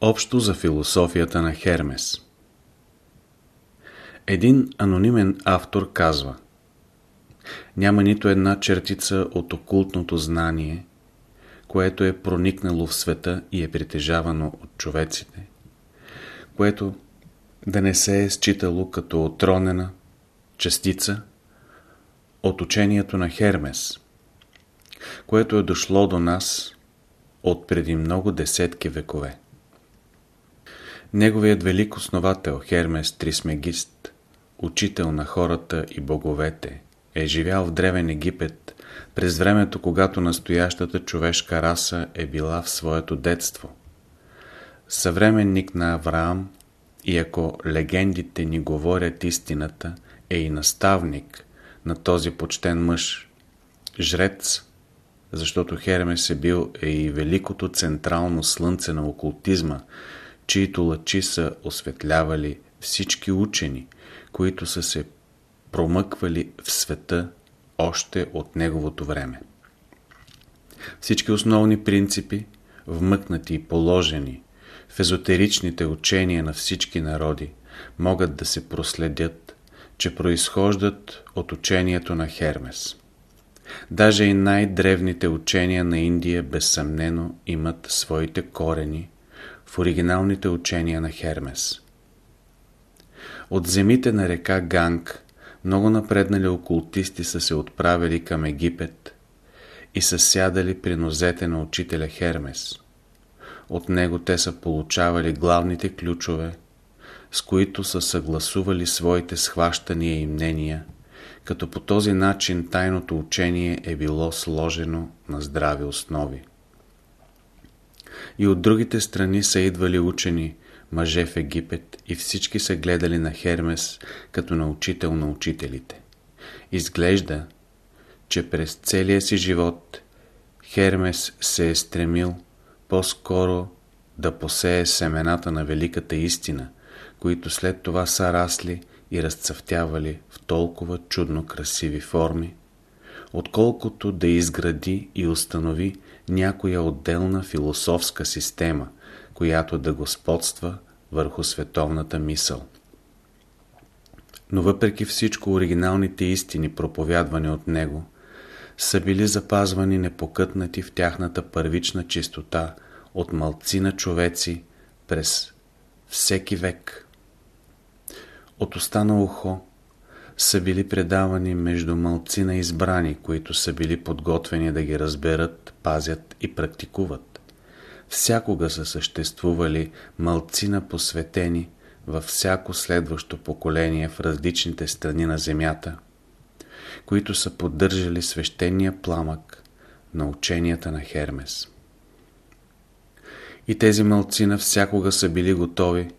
Общо за философията на Хермес Един анонимен автор казва Няма нито една чертица от окултното знание, което е проникнало в света и е притежавано от човеците, което да не се е считало като отронена частица от учението на Хермес, което е дошло до нас от преди много десетки векове. Неговият велик основател Хермес Трисмегист, учител на хората и боговете, е живял в древен Египет през времето, когато настоящата човешка раса е била в своето детство. Съвременник на Авраам и ако легендите ни говорят истината, е и наставник на този почтен мъж, жрец, защото Хермес е бил е и великото централно слънце на окултизма, чието лъчи са осветлявали всички учени, които са се промъквали в света още от неговото време. Всички основни принципи, вмъкнати и положени в езотеричните учения на всички народи, могат да се проследят, че произхождат от учението на Хермес. Даже и най-древните учения на Индия безсъмнено имат своите корени в оригиналните учения на Хермес. От земите на река Ганг много напреднали окултисти са се отправили към Египет и са сядали при нозете на учителя Хермес. От него те са получавали главните ключове, с които са съгласували своите схващания и мнения, като по този начин тайното учение е било сложено на здрави основи. И от другите страни са идвали учени, мъже в Египет и всички са гледали на Хермес като на учител на учителите. Изглежда, че през целия си живот Хермес се е стремил по-скоро да посее семената на великата истина, които след това са расли и разцъфтявали в толкова чудно красиви форми, отколкото да изгради и установи някоя отделна философска система, която да господства върху световната мисъл. Но въпреки всичко оригиналните истини, проповядвани от него, са били запазвани непокътнати в тяхната първична чистота от малцина човеци през всеки век. От уста на ухо са били предавани между малцина избрани, които са били подготвени да ги разберат, пазят и практикуват. Всякога са съществували малцина посветени във всяко следващо поколение в различните страни на земята, които са поддържали свещения пламък на ученията на Хермес. И тези малцина всякога са били готови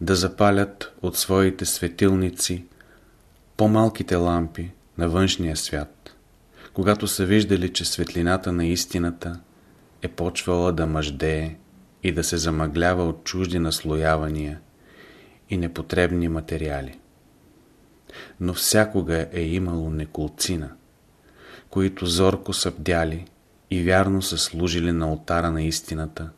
да запалят от своите светилници по-малките лампи на външния свят, когато са виждали, че светлината на истината е почвала да мъждее и да се замъглява от чужди наслоявания и непотребни материали. Но всякога е имало неколцина, които зорко са бдяли и вярно са служили на алтара на истината,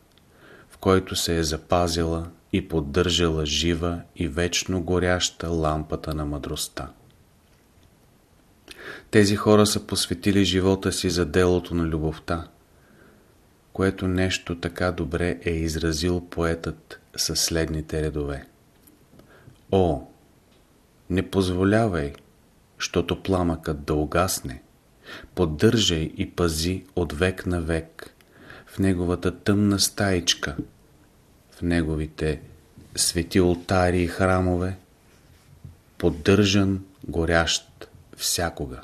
в който се е запазила и поддържала жива и вечно горяща лампата на мъдростта. Тези хора са посветили живота си за делото на любовта, което нещо така добре е изразил поетът със следните редове. О, не позволявай, щото пламъкът да угасне, поддържай и пази от век на век в неговата тъмна стаичка, в неговите свети ултари и храмове, поддържан, горящ всякога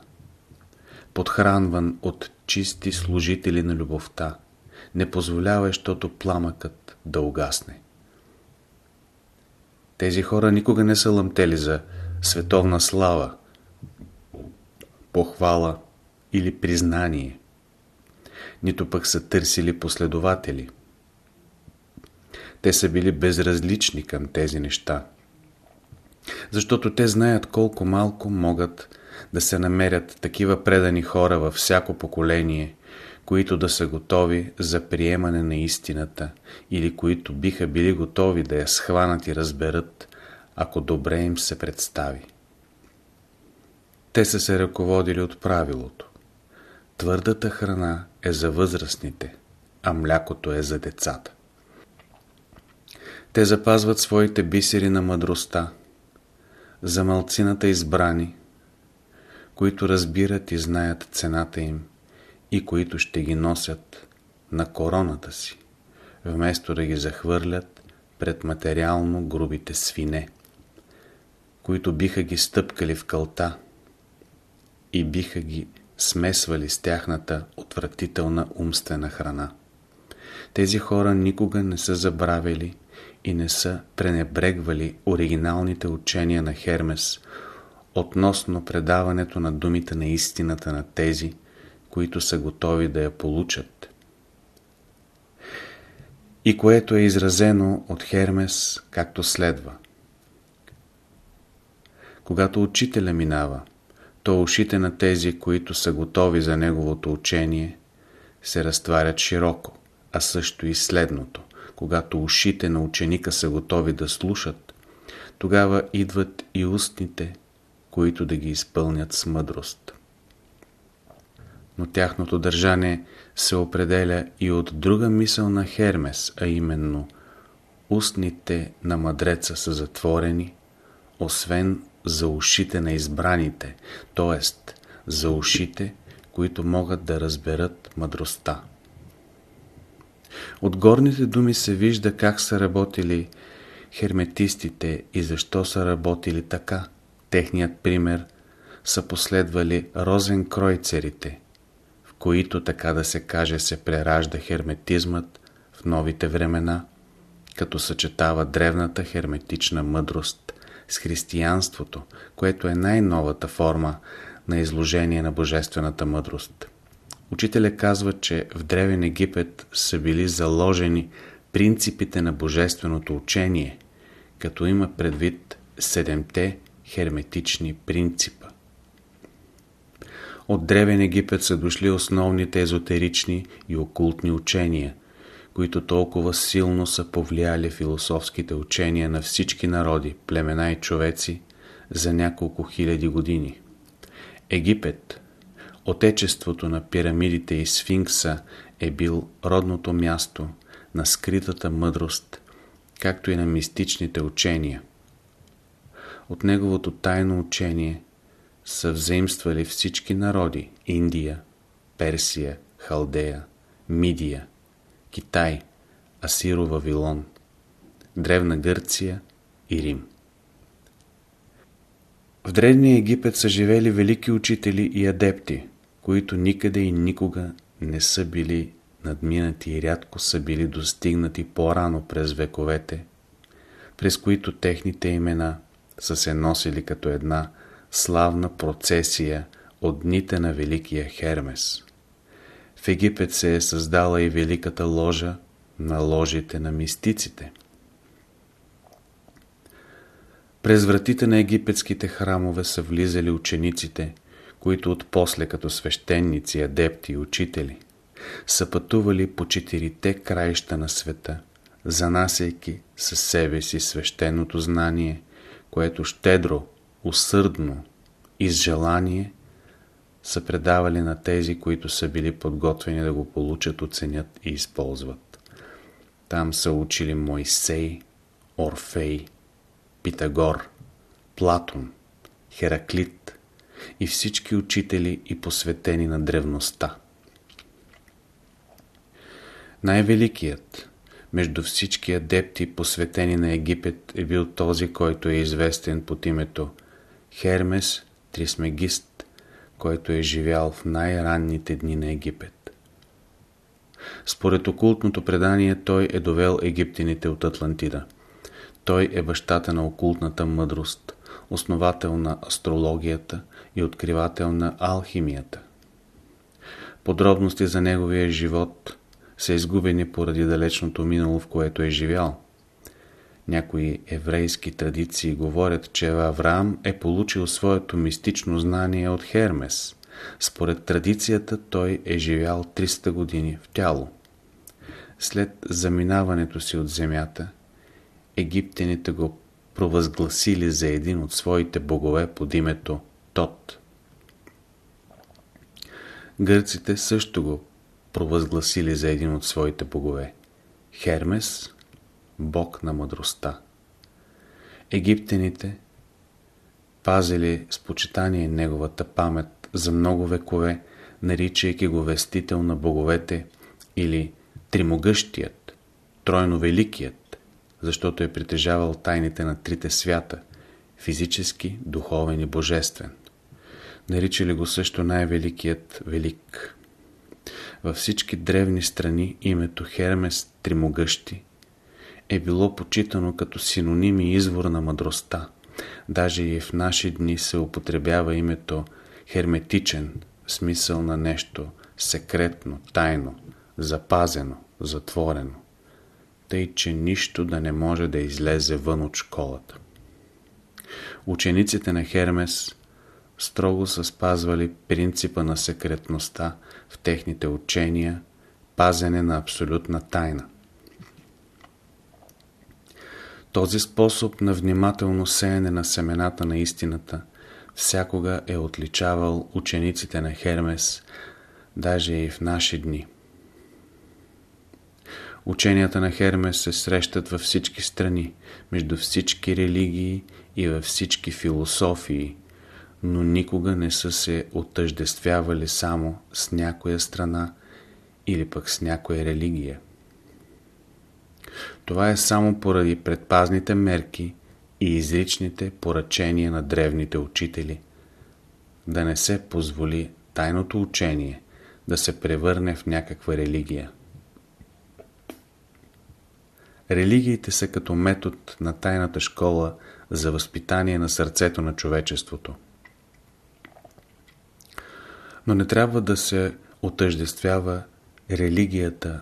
подхранван от чисти служители на любовта, не позволяващото пламъкът да угасне. Тези хора никога не са лъмтели за световна слава, похвала или признание, нито пък са търсили последователи. Те са били безразлични към тези неща, защото те знаят колко малко могат да се намерят такива предани хора във всяко поколение, които да са готови за приемане на истината или които биха били готови да я схванат и разберат, ако добре им се представи. Те са се ръководили от правилото. Твърдата храна е за възрастните, а млякото е за децата. Те запазват своите бисери на мъдростта, за малцината избрани, които разбират и знаят цената им и които ще ги носят на короната си, вместо да ги захвърлят пред материално грубите свине, които биха ги стъпкали в кълта и биха ги смесвали с тяхната отвратителна умствена храна. Тези хора никога не са забравили и не са пренебрегвали оригиналните учения на Хермес относно предаването на думите на истината на тези, които са готови да я получат. И което е изразено от Хермес както следва. Когато учителя минава, то ушите на тези, които са готови за неговото учение, се разтварят широко, а също и следното. Когато ушите на ученика са готови да слушат, тогава идват и устните, които да ги изпълнят с мъдрост. Но тяхното държане се определя и от друга мисъл на Хермес, а именно устните на мъдреца са затворени, освен за ушите на избраните, т.е. за ушите, които могат да разберат мъдростта. От горните думи се вижда как са работили херметистите и защо са работили така. Техният пример са последвали розенкройцерите, в които, така да се каже, се преражда херметизмът в новите времена, като съчетава древната херметична мъдрост с християнството, което е най-новата форма на изложение на божествената мъдрост. Учителя казва, че в Древен Египет са били заложени принципите на божественото учение, като има предвид седемте херметични принципа. От Древен Египет са дошли основните езотерични и окултни учения, които толкова силно са повлияли философските учения на всички народи, племена и човеци за няколко хиляди години. Египет, отечеството на пирамидите и сфинкса е бил родното място на скритата мъдрост, както и на мистичните учения. От неговото тайно учение са взаимствали всички народи – Индия, Персия, Халдея, Мидия – Китай, Асиро Вавилон, Древна Гърция и Рим. В Древния Египет са живели велики учители и адепти, които никъде и никога не са били надминати и рядко са били достигнати по-рано през вековете, през които техните имена са се носили като една славна процесия от дните на Великия Хермес. В Египет се е създала и великата ложа на ложите на мистиците. През вратите на египетските храмове са влизали учениците, които отпосле като свещеници, адепти и учители са пътували по четирите краища на света, занасяйки със себе си свещеното знание, което щедро, усърдно и с желание – са предавали на тези, които са били подготвени да го получат, оценят и използват. Там са учили Моисей, Орфей, Питагор, Платон, Хераклит и всички учители и посветени на древността. Най-великият между всички адепти, посветени на Египет, е бил този, който е известен под името Хермес Трисмегист, който е живял в най-ранните дни на Египет. Според окултното предание той е довел египтяните от Атлантида. Той е бащата на окултната мъдрост, основател на астрологията и откривател на алхимията. Подробности за неговия живот са изгубени поради далечното минало, в което е живял. Някои еврейски традиции говорят, че Авраам е получил своето мистично знание от Хермес, Според традицията той е живял 300 години в тяло. След заминаването си от земята, египтяните го провъзгласили за един от своите богове под името Тот. Гърците също го провъзгласили за един от своите богове. Хермес, бог на мъдростта. Египтяните пазили с почитание неговата памет за много векове, наричайки го вестител на боговете или Тримогъщият, тройно великият, защото е притежавал тайните на трите свята – физически, духовен и божествен. Наричали го също най-великият велик. Във всички древни страни името Хермес Тримогъщи е било почитано като синоним и извор на мъдростта. Даже и в наши дни се употребява името херметичен, смисъл на нещо секретно, тайно, запазено, затворено, тъй че нищо да не може да излезе вън от школата. Учениците на Хермес строго са спазвали принципа на секретността в техните учения, пазене на абсолютна тайна. Този способ на внимателно сеене на семената на истината всякога е отличавал учениците на Хермес, даже и в наши дни. Ученията на Хермес се срещат във всички страни, между всички религии и във всички философии, но никога не са се отъждествявали само с някоя страна или пък с някоя религия. Това е само поради предпазните мерки и изричните поръчения на древните учители, да не се позволи тайното учение да се превърне в някаква религия. Религиите са като метод на тайната школа за възпитание на сърцето на човечеството. Но не трябва да се отъждествява религията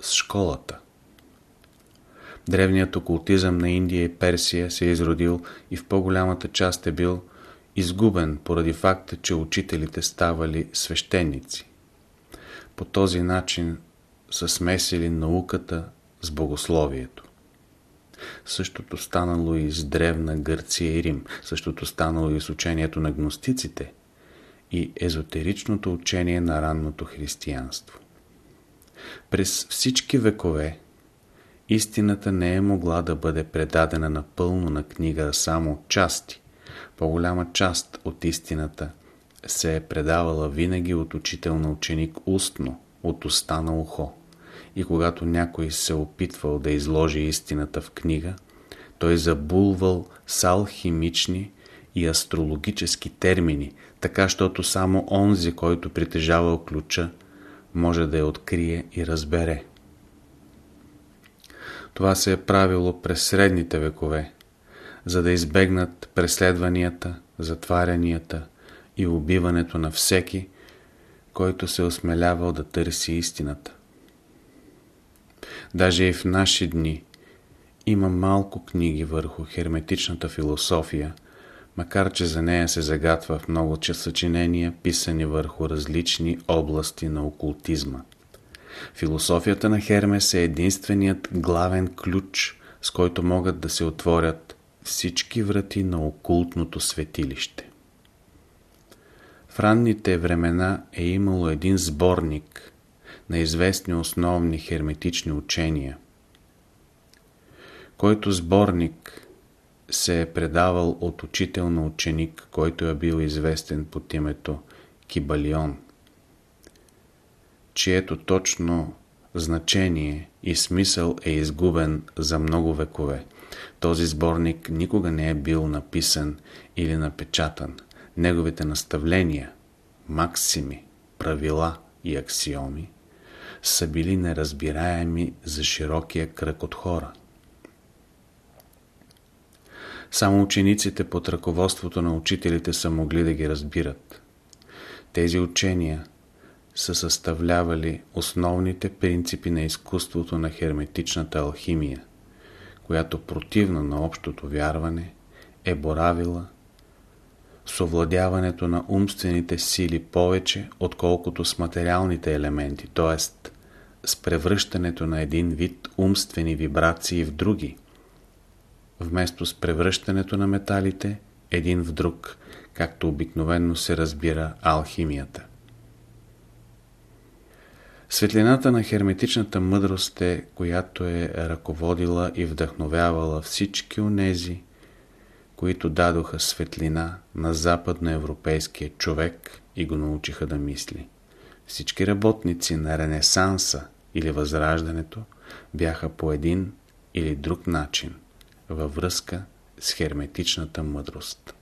с школата. Древният окултизъм на Индия и Персия се е изродил и в по-голямата част е бил изгубен поради факта, че учителите ставали свещеници. По този начин са смесили науката с богословието. Същото станало и с древна Гърция и Рим, същото станало и с учението на гностиците и езотеричното учение на ранното християнство. През всички векове истината не е могла да бъде предадена напълно на книга, само части. По-голяма част от истината се е предавала винаги от учител на ученик устно, от уста на ухо. И когато някой се опитвал да изложи истината в книга, той забулвал с алхимични и астрологически термини, така, щото само онзи, който притежавал ключа, може да я открие и разбере. Това се е правило през средните векове, за да избегнат преследванията, затварянията и убиването на всеки, който се осмелявал да търси истината. Даже и в наши дни има малко книги върху херметичната философия, макар че за нея се загатва в много съчинения, писани върху различни области на окултизма. Философията на Хермес е единственият главен ключ, с който могат да се отворят всички врати на окултното светилище. В ранните времена е имало един сборник на известни основни херметични учения, който сборник се е предавал от учител на ученик, който е бил известен под името Кибалион чието точно значение и смисъл е изгубен за много векове. Този сборник никога не е бил написан или напечатан. Неговите наставления, максими, правила и аксиоми са били неразбираеми за широкия кръг от хора. Само учениците под ръководството на учителите са могли да ги разбират. Тези учения са съставлявали основните принципи на изкуството на херметичната алхимия, която противно на общото вярване е боравила с овладяването на умствените сили повече, отколкото с материалните елементи, т.е. с превръщането на един вид умствени вибрации в други, вместо с превръщането на металите един в друг, както обикновенно се разбира алхимията. Светлината на херметичната мъдрост е, която е ръководила и вдъхновявала всички онези, които дадоха светлина на западноевропейския човек и го научиха да мисли. Всички работници на Ренесанса или Възраждането бяха по един или друг начин във връзка с херметичната мъдрост.